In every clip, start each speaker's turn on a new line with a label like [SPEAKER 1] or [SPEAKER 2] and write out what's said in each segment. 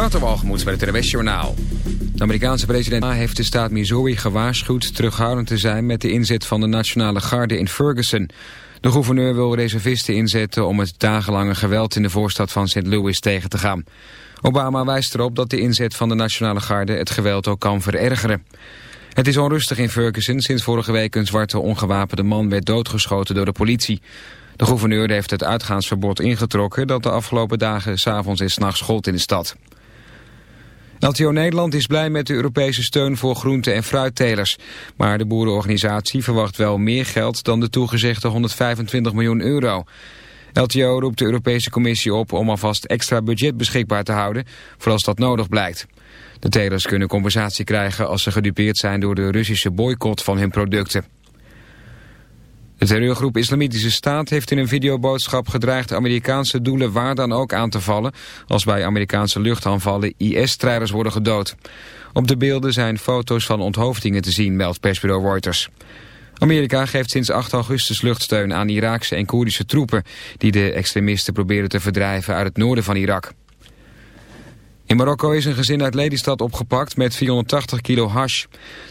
[SPEAKER 1] Waterwalgemoed bij het NWS Journaal. De Amerikaanse president heeft de staat Missouri gewaarschuwd terughoudend te zijn met de inzet van de Nationale Garde in Ferguson. De gouverneur wil reservisten inzetten om het dagenlange geweld in de voorstad van St. Louis tegen te gaan. Obama wijst erop dat de inzet van de Nationale Garde het geweld ook kan verergeren. Het is onrustig in Ferguson sinds vorige week een zwarte ongewapende man werd doodgeschoten door de politie. De gouverneur heeft het uitgaansverbod ingetrokken dat de afgelopen dagen s'avonds en s'nachts gold in de stad. LTO Nederland is blij met de Europese steun voor groente- en fruittelers. Maar de boerenorganisatie verwacht wel meer geld dan de toegezegde 125 miljoen euro. LTO roept de Europese Commissie op om alvast extra budget beschikbaar te houden, voor als dat nodig blijkt. De telers kunnen compensatie krijgen als ze gedupeerd zijn door de Russische boycott van hun producten. De terreurgroep Islamitische Staat heeft in een videoboodschap gedreigd Amerikaanse doelen waar dan ook aan te vallen als bij Amerikaanse luchtaanvallen IS-strijders worden gedood. Op de beelden zijn foto's van onthoofdingen te zien, meldt persbureau Reuters. Amerika geeft sinds 8 augustus luchtsteun aan Iraakse en Koerdische troepen die de extremisten proberen te verdrijven uit het noorden van Irak. In Marokko is een gezin uit Lelystad opgepakt met 480 kilo hash.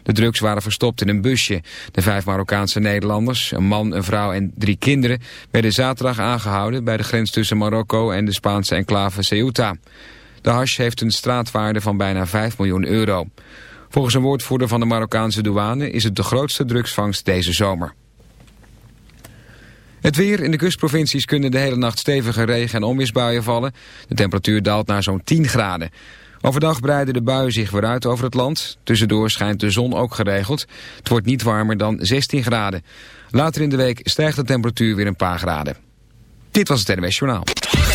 [SPEAKER 1] De drugs waren verstopt in een busje. De vijf Marokkaanse Nederlanders, een man, een vrouw en drie kinderen... werden zaterdag aangehouden bij de grens tussen Marokko en de Spaanse enclave Ceuta. De hash heeft een straatwaarde van bijna 5 miljoen euro. Volgens een woordvoerder van de Marokkaanse douane is het de grootste drugsvangst deze zomer. Het weer in de kustprovincies kunnen de hele nacht stevige regen- en onweersbuien vallen. De temperatuur daalt naar zo'n 10 graden. Overdag breiden de buien zich weer uit over het land. Tussendoor schijnt de zon ook geregeld. Het wordt niet warmer dan 16 graden. Later in de week stijgt de temperatuur weer een paar graden. Dit was het NWS Journaal.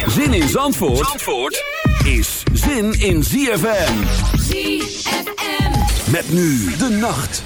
[SPEAKER 2] Zin in Zandvoort, Zandvoort is zin in ZFM.
[SPEAKER 3] ZFM.
[SPEAKER 2] Met nu de nacht.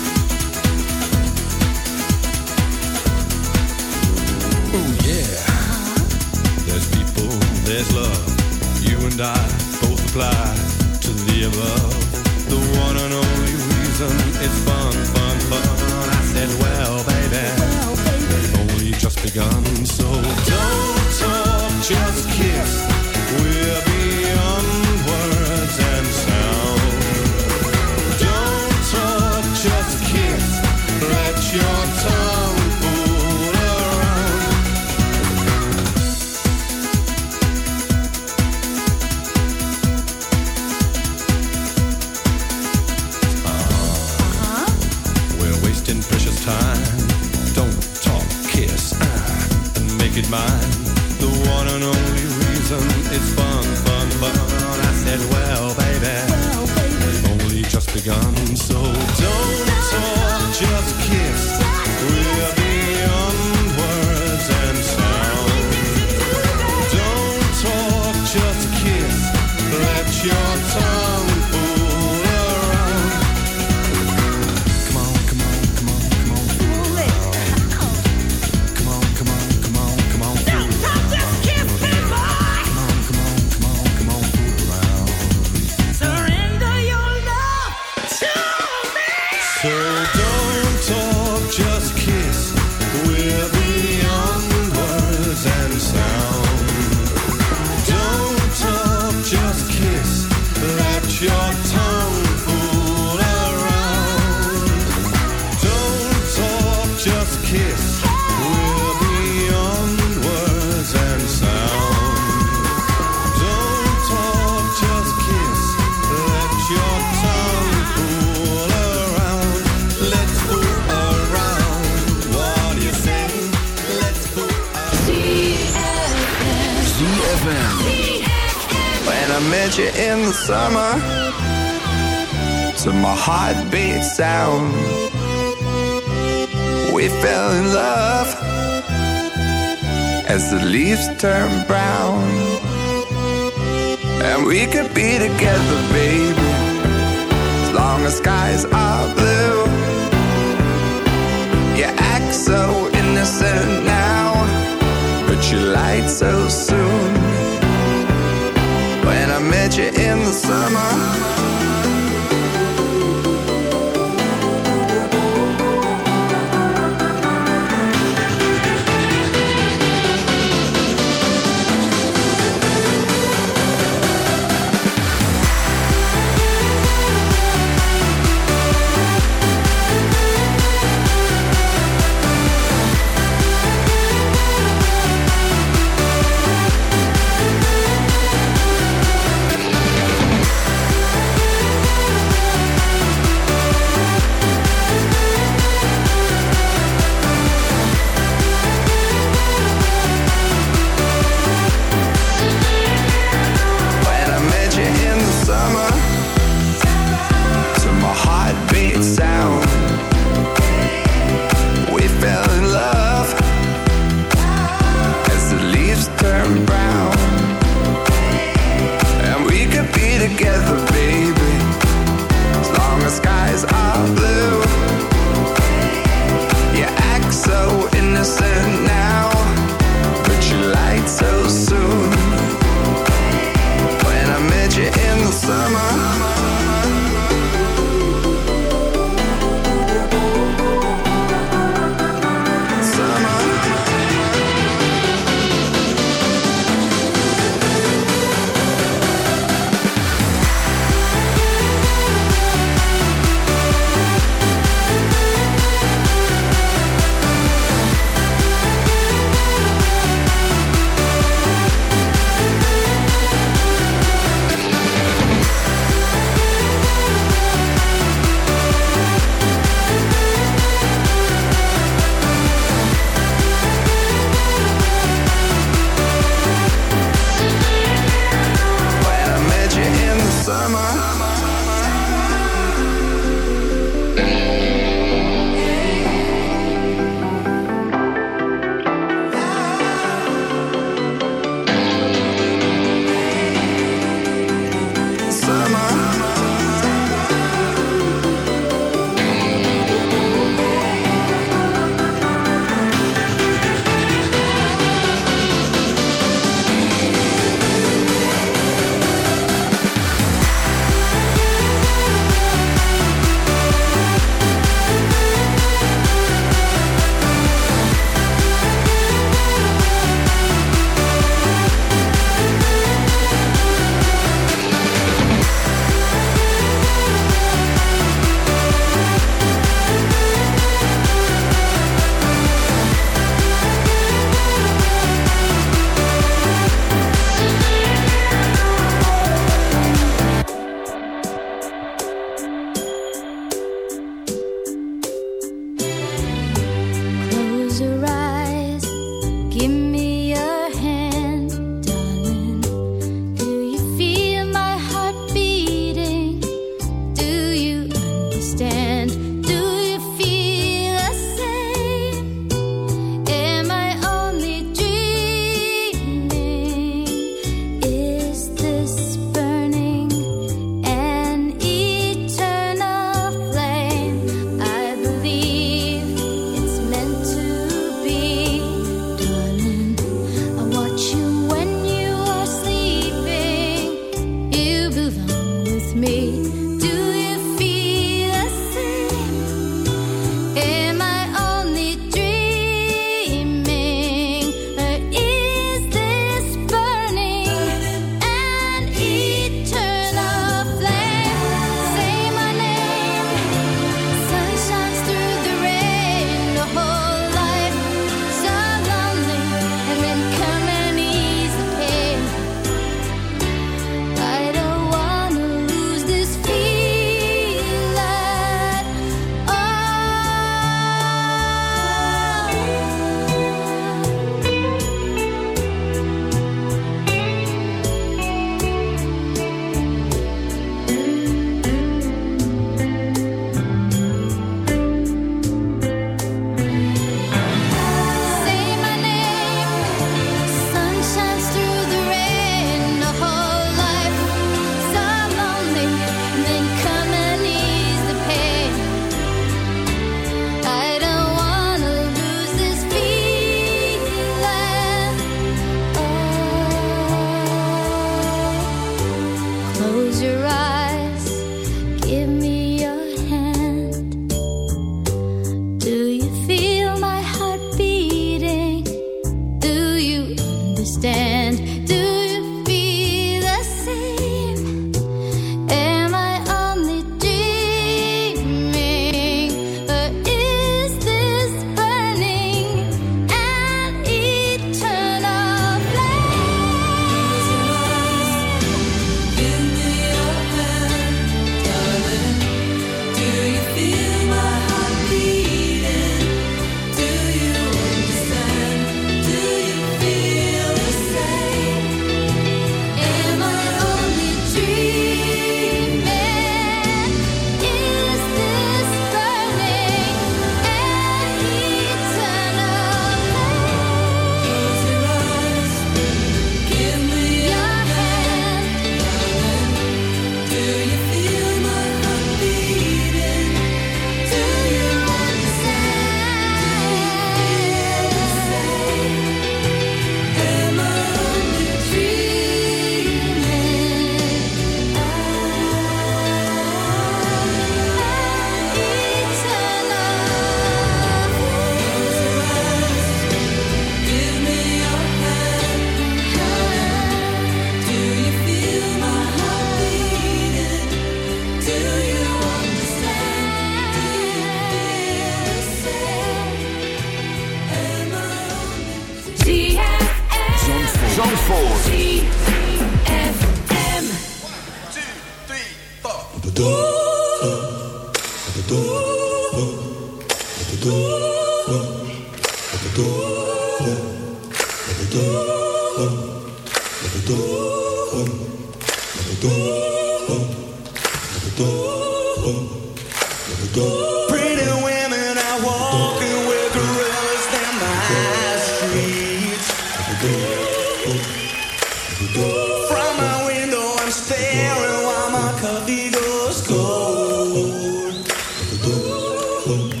[SPEAKER 4] Cristo.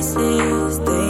[SPEAKER 5] places they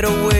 [SPEAKER 6] get away.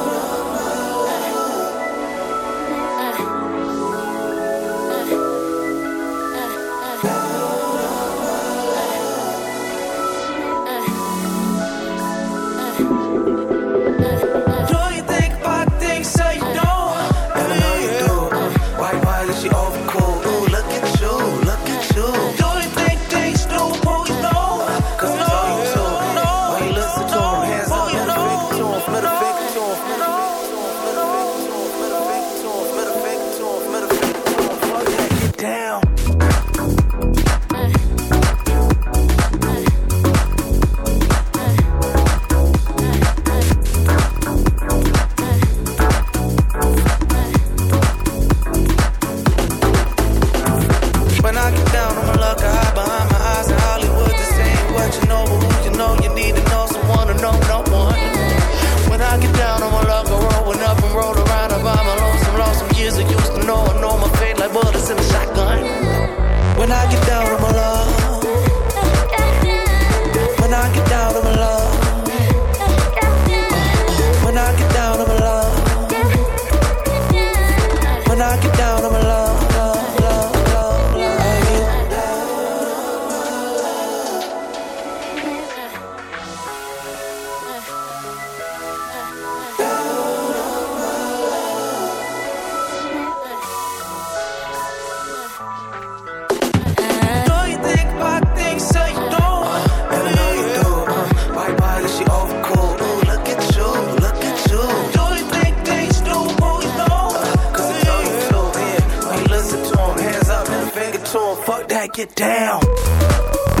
[SPEAKER 7] That, get down.